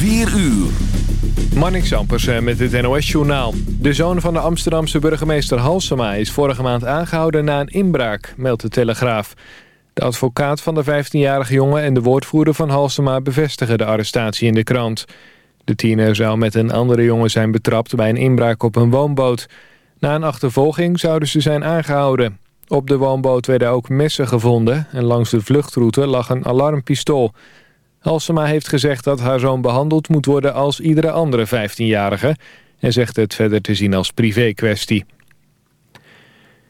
4 uur. Marnix Ampersen met het NOS-journaal. De zoon van de Amsterdamse burgemeester Halsema is vorige maand aangehouden na een inbraak, meldt de Telegraaf. De advocaat van de 15-jarige jongen en de woordvoerder van Halsema bevestigen de arrestatie in de krant. De tiener zou met een andere jongen zijn betrapt bij een inbraak op een woonboot. Na een achtervolging zouden ze zijn aangehouden. Op de woonboot werden ook messen gevonden en langs de vluchtroute lag een alarmpistool. Halsema heeft gezegd dat haar zoon behandeld moet worden als iedere andere 15-jarige... en zegt het verder te zien als privé-kwestie.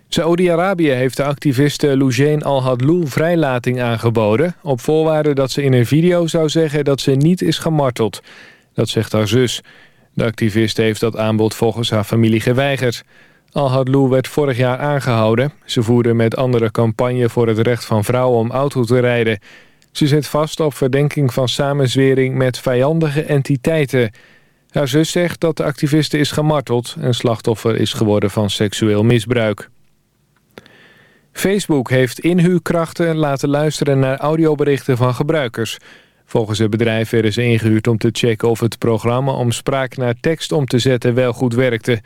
Saoedi-Arabië heeft de activiste Loujain al-Hadlou vrijlating aangeboden... op voorwaarde dat ze in een video zou zeggen dat ze niet is gemarteld. Dat zegt haar zus. De activiste heeft dat aanbod volgens haar familie geweigerd. Al-Hadlou werd vorig jaar aangehouden. Ze voerde met andere campagne voor het recht van vrouwen om auto te rijden... Ze zit vast op verdenking van samenzwering met vijandige entiteiten. Haar zus zegt dat de activiste is gemarteld... en slachtoffer is geworden van seksueel misbruik. Facebook heeft inhuurkrachten laten luisteren naar audioberichten van gebruikers. Volgens het bedrijf werden ze ingehuurd om te checken of het programma... om spraak naar tekst om te zetten wel goed werkte.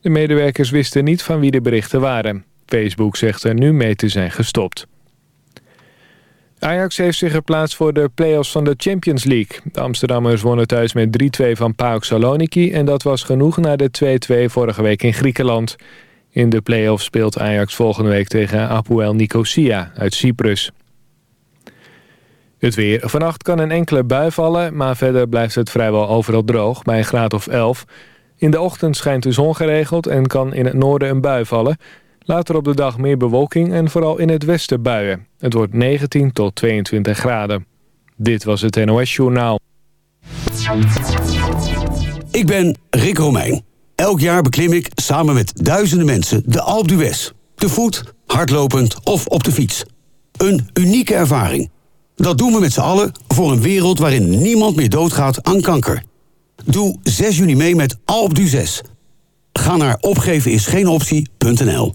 De medewerkers wisten niet van wie de berichten waren. Facebook zegt er nu mee te zijn gestopt. Ajax heeft zich geplaatst voor de play-offs van de Champions League. De Amsterdammers wonnen thuis met 3-2 van PAOK Saloniki... en dat was genoeg na de 2-2 vorige week in Griekenland. In de play-offs speelt Ajax volgende week tegen Apoel Nicosia uit Cyprus. Het weer. Vannacht kan een enkele bui vallen... maar verder blijft het vrijwel overal droog bij een graad of 11. In de ochtend schijnt de zon geregeld en kan in het noorden een bui vallen... Later op de dag meer bewolking en vooral in het westen buien. Het wordt 19 tot 22 graden. Dit was het NOS Journaal. Ik ben Rick Romeijn. Elk jaar beklim ik samen met duizenden mensen de Alpe d'Huez. Te voet, hardlopend of op de fiets. Een unieke ervaring. Dat doen we met z'n allen voor een wereld waarin niemand meer doodgaat aan kanker. Doe 6 juni mee met Alpe d'Huez. Ga naar opgevenisgeenoptie.nl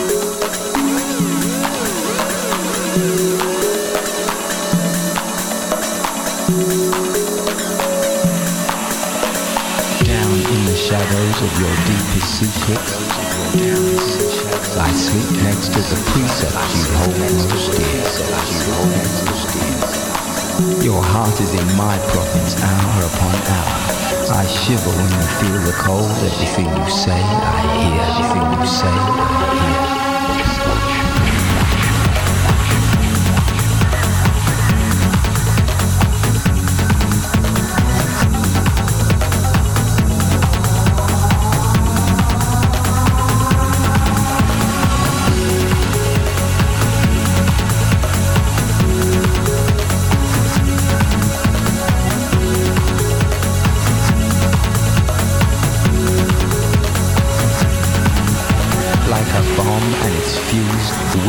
Shadows of your deepest secrets. I sleep next to the precepts you hold most dear. Your heart is in my province hour upon hour. I shiver when I feel the cold. Everything you say, I hear. Everything you say, I hear.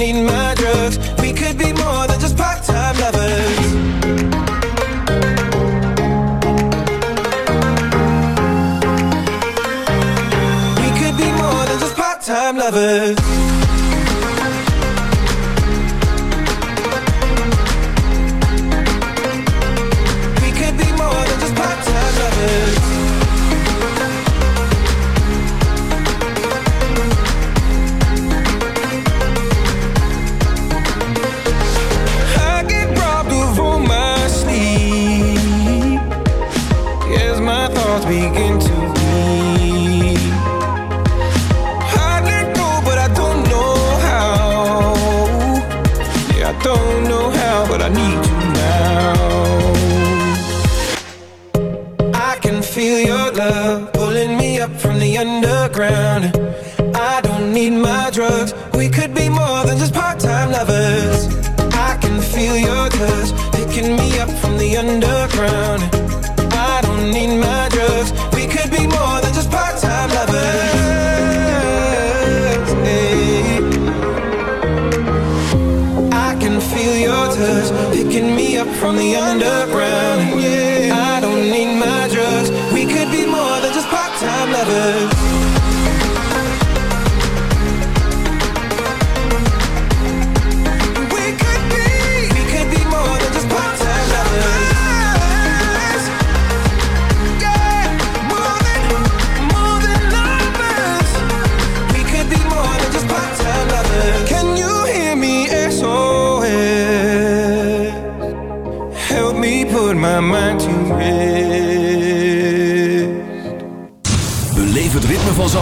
need my drugs. We could be more than just part time lovers. We could be more than just part time lovers.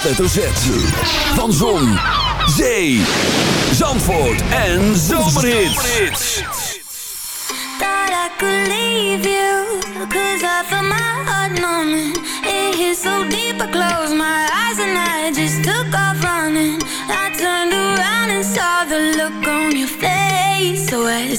Hoofdletter Z. Van Zon, Zee, Zandvoort en Zomerhits. Thought I could leave you Cause I felt my heart numbing It hit so deep I closed my eyes And I just took off running I turned around and saw the look on your face So I had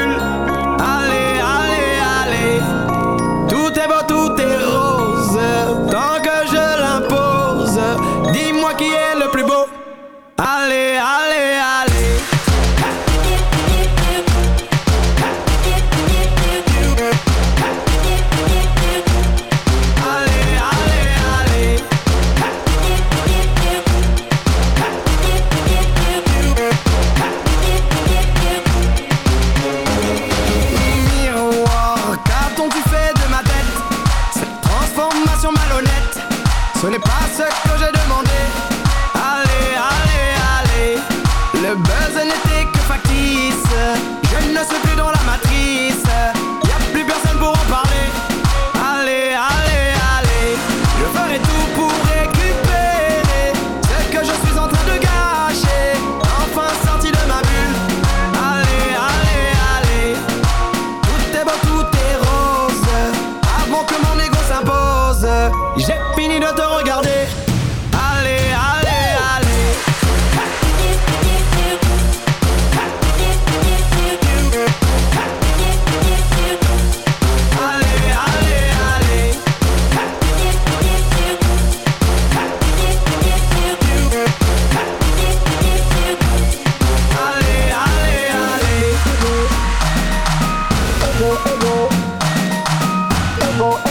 Chicago